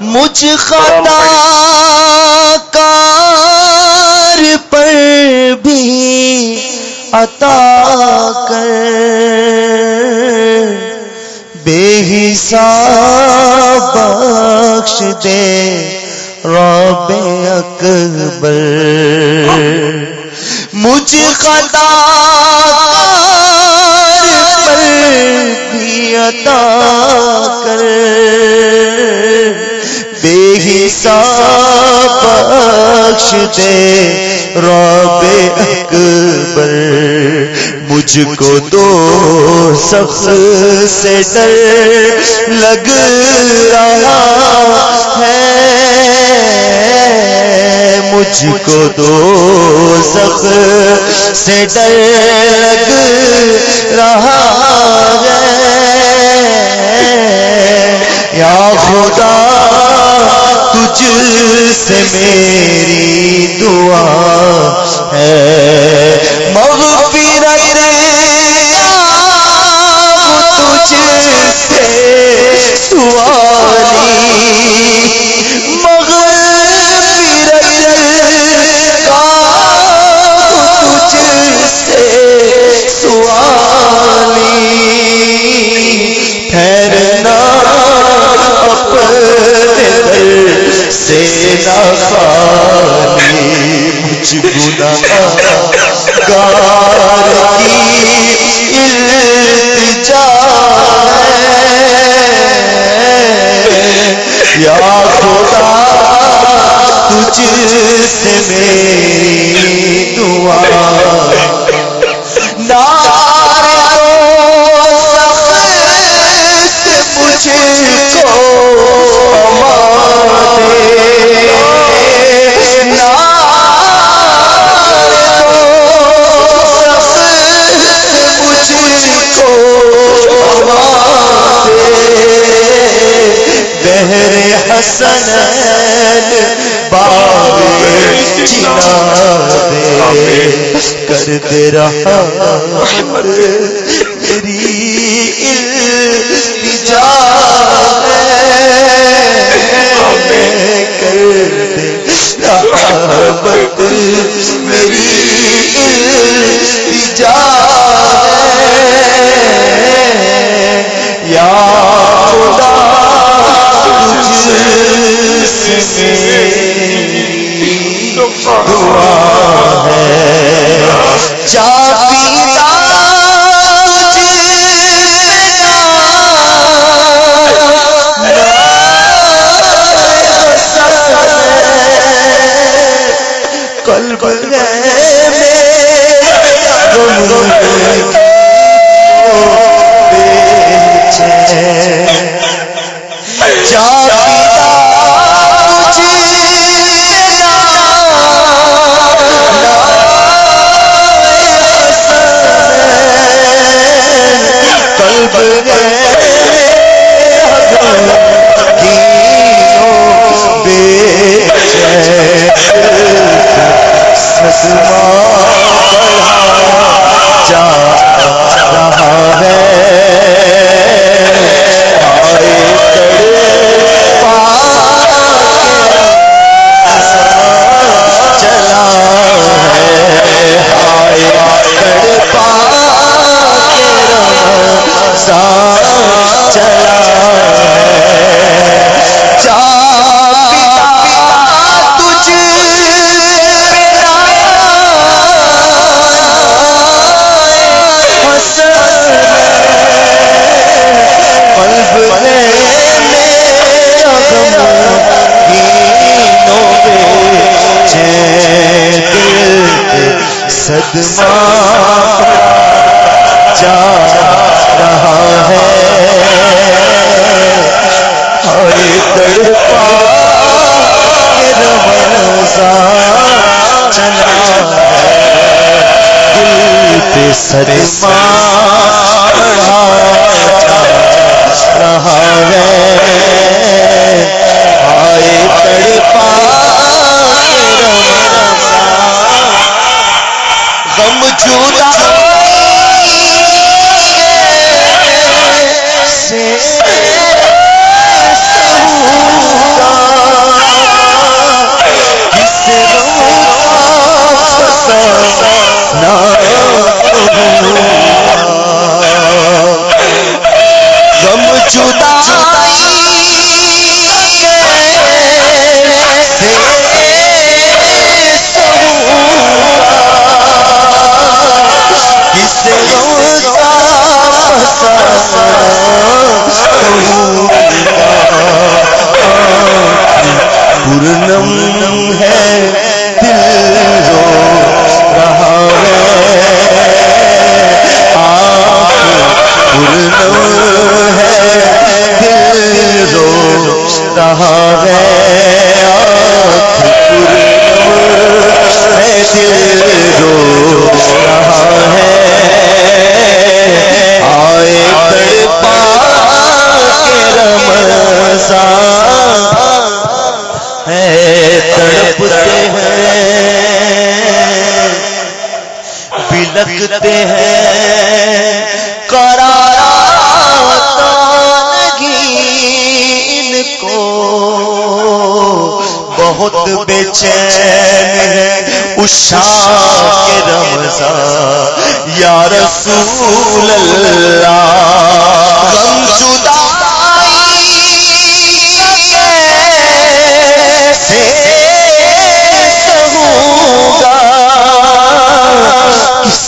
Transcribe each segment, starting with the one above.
مجھ خطا کار پر بھی عطا کر۔ بے حساب بخش دے رب اکبر۔ مجھ خطا کار پر بھی عطا کر۔ بے حساب بخش دے رب اکبر۔ مجھ کو دو سخ سے ڈر لگ رہا ہے۔ مجھ کو دو سخ سے ڈر لگ رہا سے میری دعا ہے۔ خالی مجھ گناہ گار کی التجا یا خدا تجھ سے میری حسن باب چنا دے کر دے رہا میری التجا کر دے رحمت میری التجا دعا جا رہا ہے۔ تڑپا چلا دل پہ سرما بلکتے ہیں۔ کرارا ان کو بہت بے چین ہے۔ اشا کے رمضان، یا رسول اللہ، غم جدائی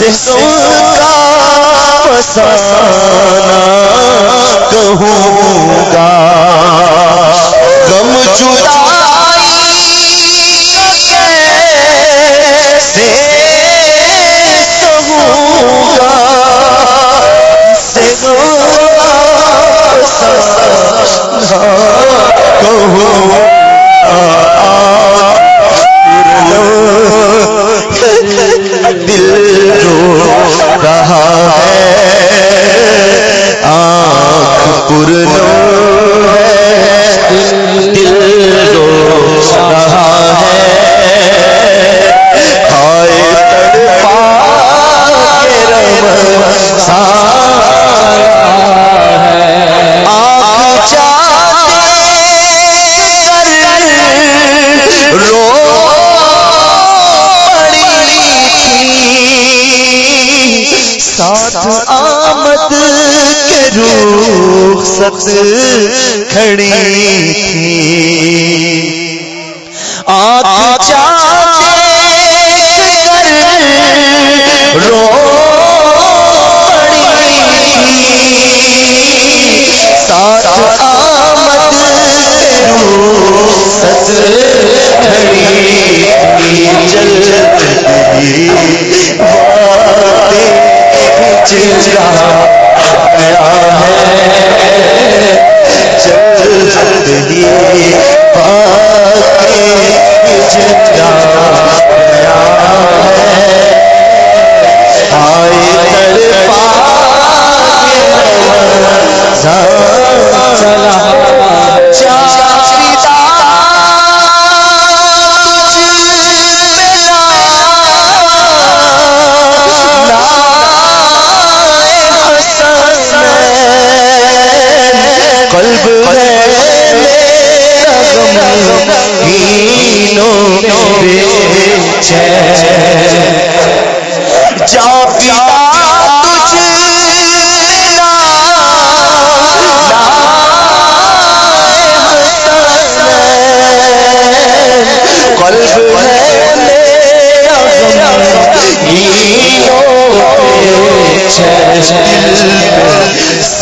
کس کا فسانہ کہوں گا؟ غم جدائی ساتھ آمد کے روح سخت کھڑی تھی۔ آنکھ چلا گیا ہے جلدی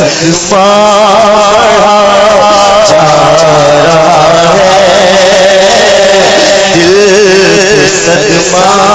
میں جا رہا ہے دل صدمہ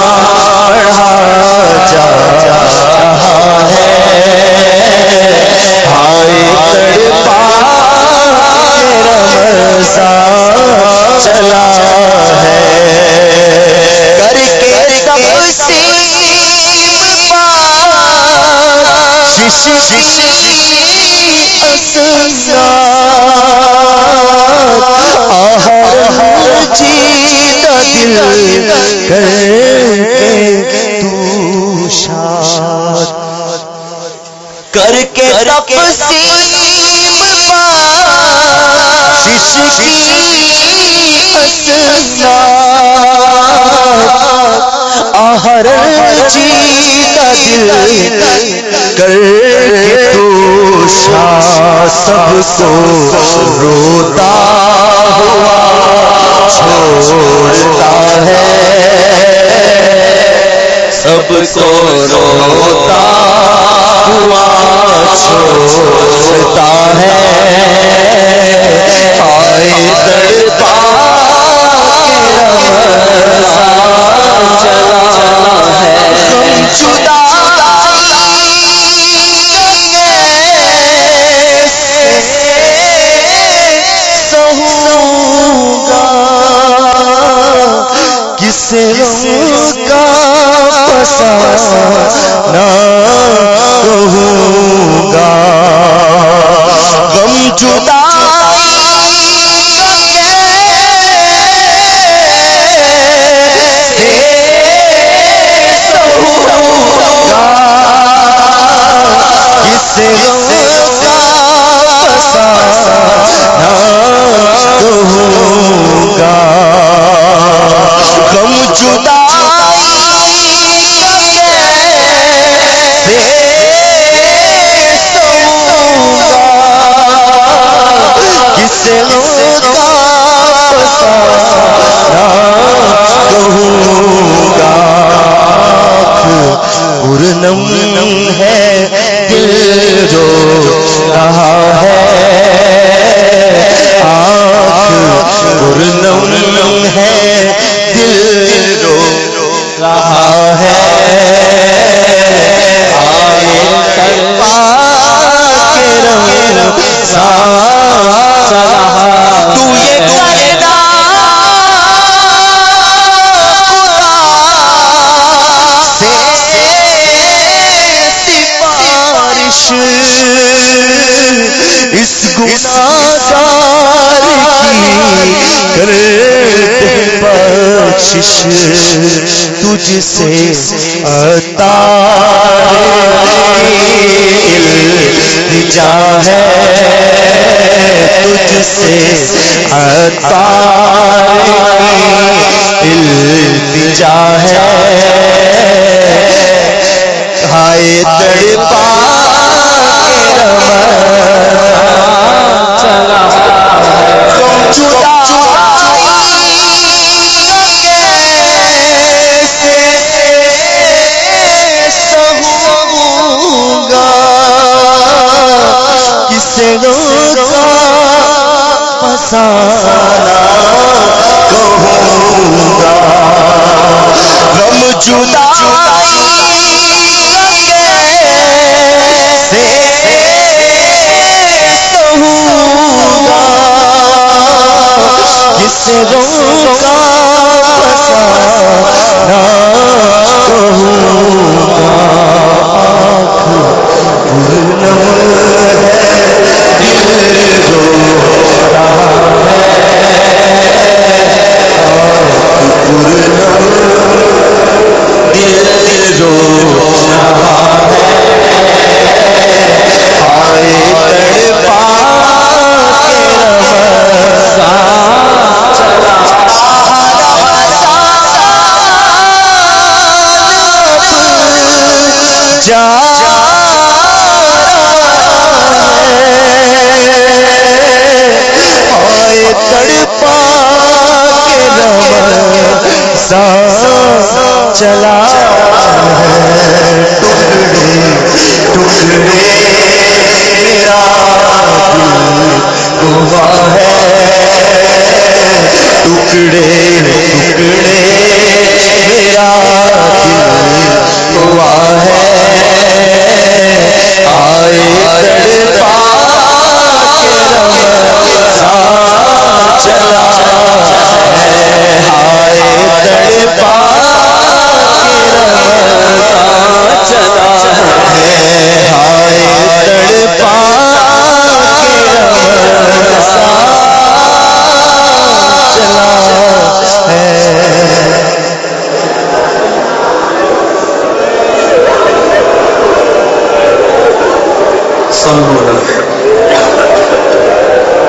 کے تقسیم شش کی اسنا آہر جیت دل کر کے تو سب کو روتا ہوا چھوڑتا ہے سب کو روتا ہوا ستا ہے آئے در پا چلا ہے؟ چدا گا کسے اس گناہگار کی کرتے بخشش تجھ سے عطا التجا ہے تجھ سے عطا التجا ہے۔ ہائے تڑپا کہوں گا غم جدا کسے کا کہوں گا ہے دل رہا ہے چلا